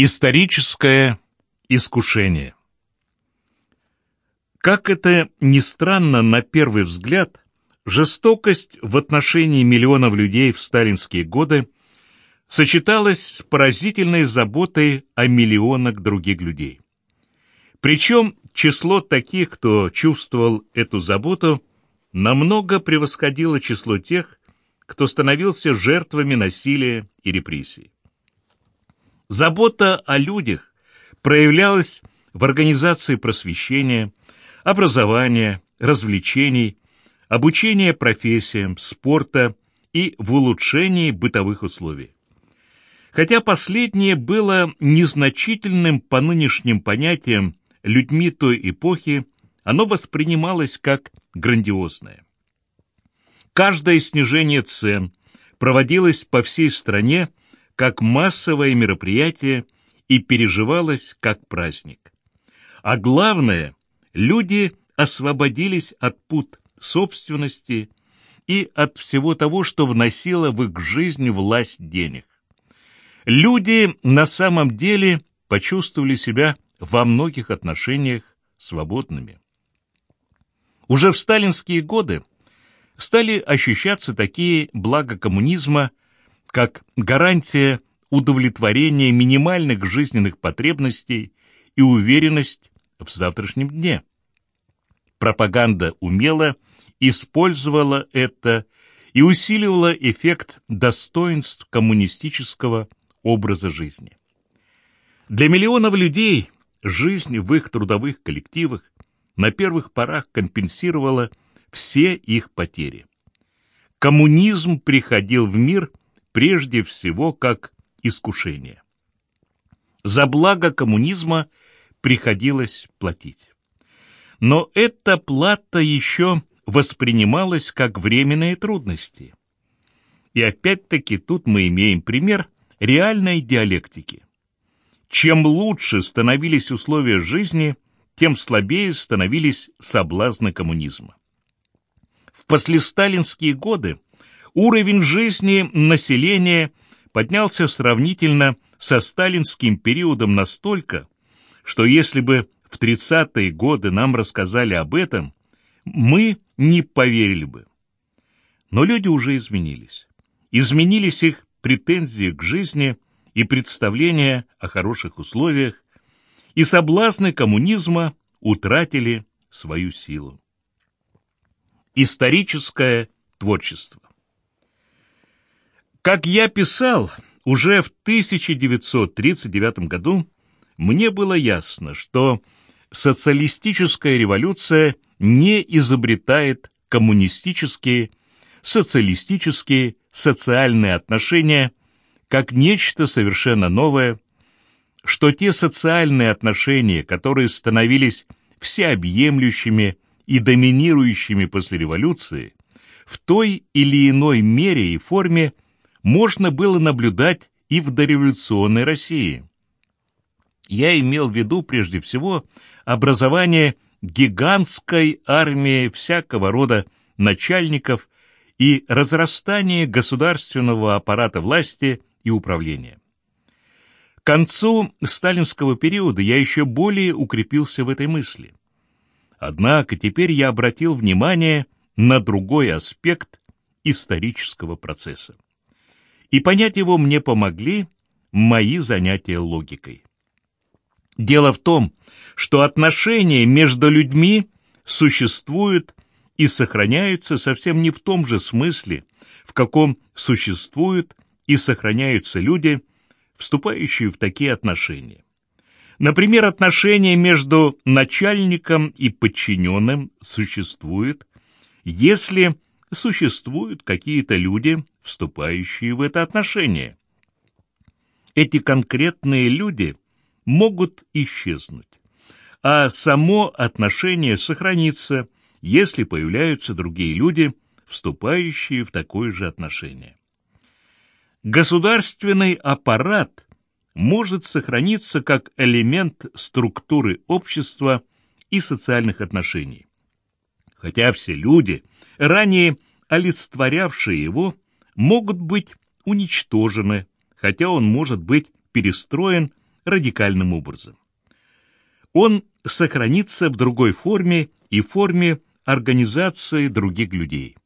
Историческое искушение Как это ни странно на первый взгляд, жестокость в отношении миллионов людей в сталинские годы сочеталась с поразительной заботой о миллионах других людей. Причем число таких, кто чувствовал эту заботу, намного превосходило число тех, кто становился жертвами насилия и репрессий. Забота о людях проявлялась в организации просвещения, образования, развлечений, обучения профессиям, спорта и в улучшении бытовых условий. Хотя последнее было незначительным по нынешним понятиям людьми той эпохи, оно воспринималось как грандиозное. Каждое снижение цен проводилось по всей стране как массовое мероприятие и переживалось как праздник. А главное, люди освободились от пут собственности и от всего того, что вносило в их жизнь власть денег. Люди на самом деле почувствовали себя во многих отношениях свободными. Уже в сталинские годы стали ощущаться такие блага коммунизма, как гарантия удовлетворения минимальных жизненных потребностей и уверенность в завтрашнем дне. Пропаганда умело использовала это и усиливала эффект достоинств коммунистического образа жизни. Для миллионов людей жизнь в их трудовых коллективах на первых порах компенсировала все их потери. Коммунизм приходил в мир прежде всего как искушение. За благо коммунизма приходилось платить. Но эта плата еще воспринималась как временные трудности. И опять-таки тут мы имеем пример реальной диалектики. Чем лучше становились условия жизни, тем слабее становились соблазны коммунизма. В послесталинские годы уровень жизни населения поднялся сравнительно со сталинским периодом настолько, что если бы в 30-е годы нам рассказали об этом, мы не поверили бы. Но люди уже изменились. Изменились их претензии к жизни и представления о хороших условиях, и соблазны коммунизма утратили свою силу. Историческое творчество как я писал, уже в 1939 году мне было ясно, что социалистическая революция не изобретает коммунистические, социалистические, социальные отношения как нечто совершенно новое, что те социальные отношения, которые становились всеобъемлющими и доминирующими после революции, в той или иной мере и форме – можно было наблюдать и в дореволюционной России. Я имел в виду прежде всего образование гигантской армии всякого рода начальников и разрастание государственного аппарата власти и управления. К концу сталинского периода я еще более укрепился в этой мысли. Однако теперь я обратил внимание на другой аспект исторического процесса и понять его мне помогли мои занятия логикой. Дело в том, что отношения между людьми существуют и сохраняются совсем не в том же смысле, в каком существуют и сохраняются люди, вступающие в такие отношения. Например, отношения между начальником и подчиненным существуют, если существуют какие-то люди, вступающие в это отношение. Эти конкретные люди могут исчезнуть, а само отношение сохранится, если появляются другие люди, вступающие в такое же отношение. Государственный аппарат может сохраниться как элемент структуры общества и социальных отношений. Хотя все люди, ранее олицетворявшие его, могут быть уничтожены, хотя он может быть перестроен радикальным образом. Он сохранится в другой форме и форме организации других людей.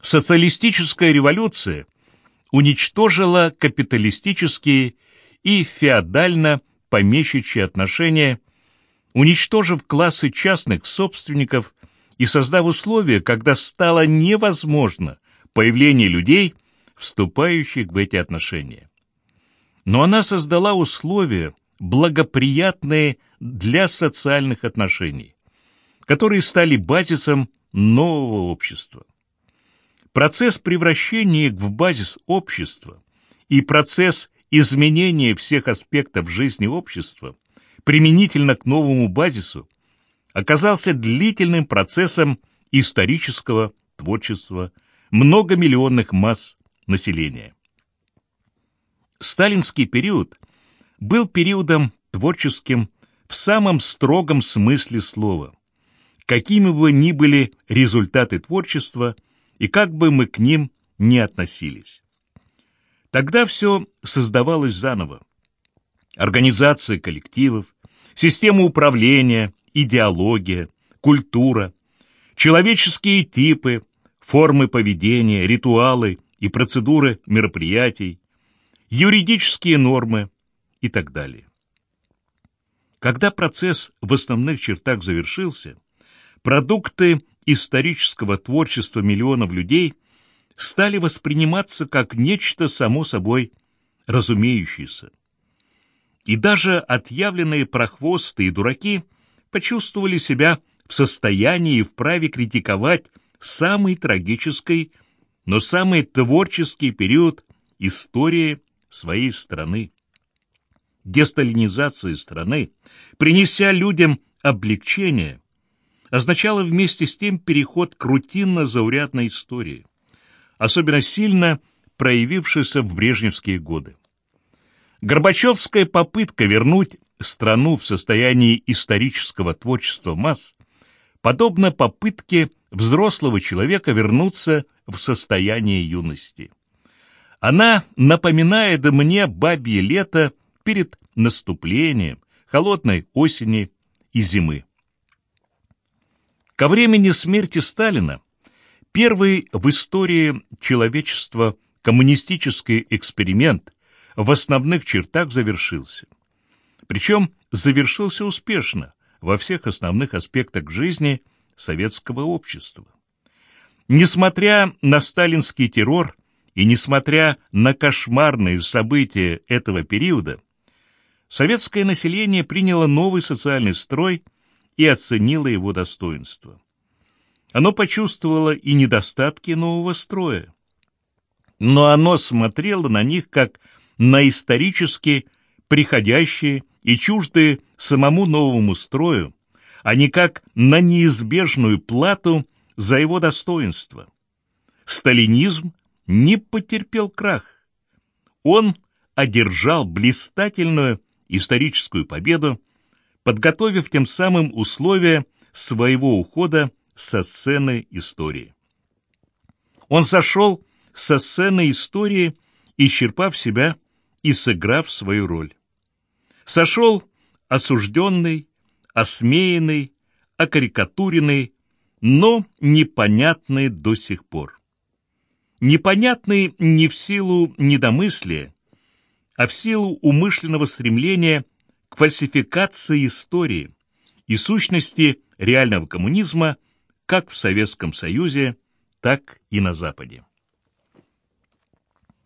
Социалистическая революция уничтожила капиталистические и феодально-помещичьи отношения, уничтожив классы частных собственников и создав условия, когда стало невозможно появление людей, вступающих в эти отношения. Но она создала условия, благоприятные для социальных отношений, которые стали базисом нового общества. Процесс превращения в базис общества и процесс изменения всех аспектов жизни общества применительно к новому базису оказался длительным процессом исторического творчества многомиллионных масс населения. Сталинский период был периодом творческим в самом строгом смысле слова. Какими бы ни были результаты творчества и как бы мы к ним ни относились. Тогда все создавалось заново. Организация коллективов, система управления, идеология, культура, человеческие типы, формы поведения, ритуалы и процедуры мероприятий, юридические нормы и так далее. Когда процесс в основных чертах завершился, продукты исторического творчества миллионов людей стали восприниматься как нечто само собой разумеющееся. И даже отъявленные прохвосты и дураки почувствовали себя в состоянии и вправе критиковать самый трагический, но самый творческий период истории своей страны. Десталинизация страны, принеся людям облегчение, означала вместе с тем переход к рутинно-заурядной истории, особенно сильно проявившейся в брежневские годы. Горбачевская попытка вернуть страну в состоянии исторического творчества масс подобно попытке взрослого человека вернуться в состояние юности. Она напоминает мне бабье лето перед наступлением холодной осени и зимы. Ко времени смерти Сталина первый в истории человечества коммунистический эксперимент в основных чертах завершился. Причем завершился успешно во всех основных аспектах жизни советского общества. Несмотря на сталинский террор и несмотря на кошмарные события этого периода, советское население приняло новый социальный строй и оценило его достоинство. Оно почувствовало и недостатки нового строя, но оно смотрело на них как на исторически приходящие и чуждые самому новому строю, а не как на неизбежную плату за его достоинство. Сталинизм не потерпел крах. Он одержал блистательную историческую победу, подготовив тем самым условия своего ухода со сцены истории. Он сошел со сцены истории, исчерпав себя и сыграв свою роль. Сошел осужденный, осмеянный, окарикатуренный, но непонятный до сих пор непонятный не в силу недомыслия, а в силу умышленного стремления к фальсификации истории и сущности реального коммунизма как в Советском Союзе, так и на Западе.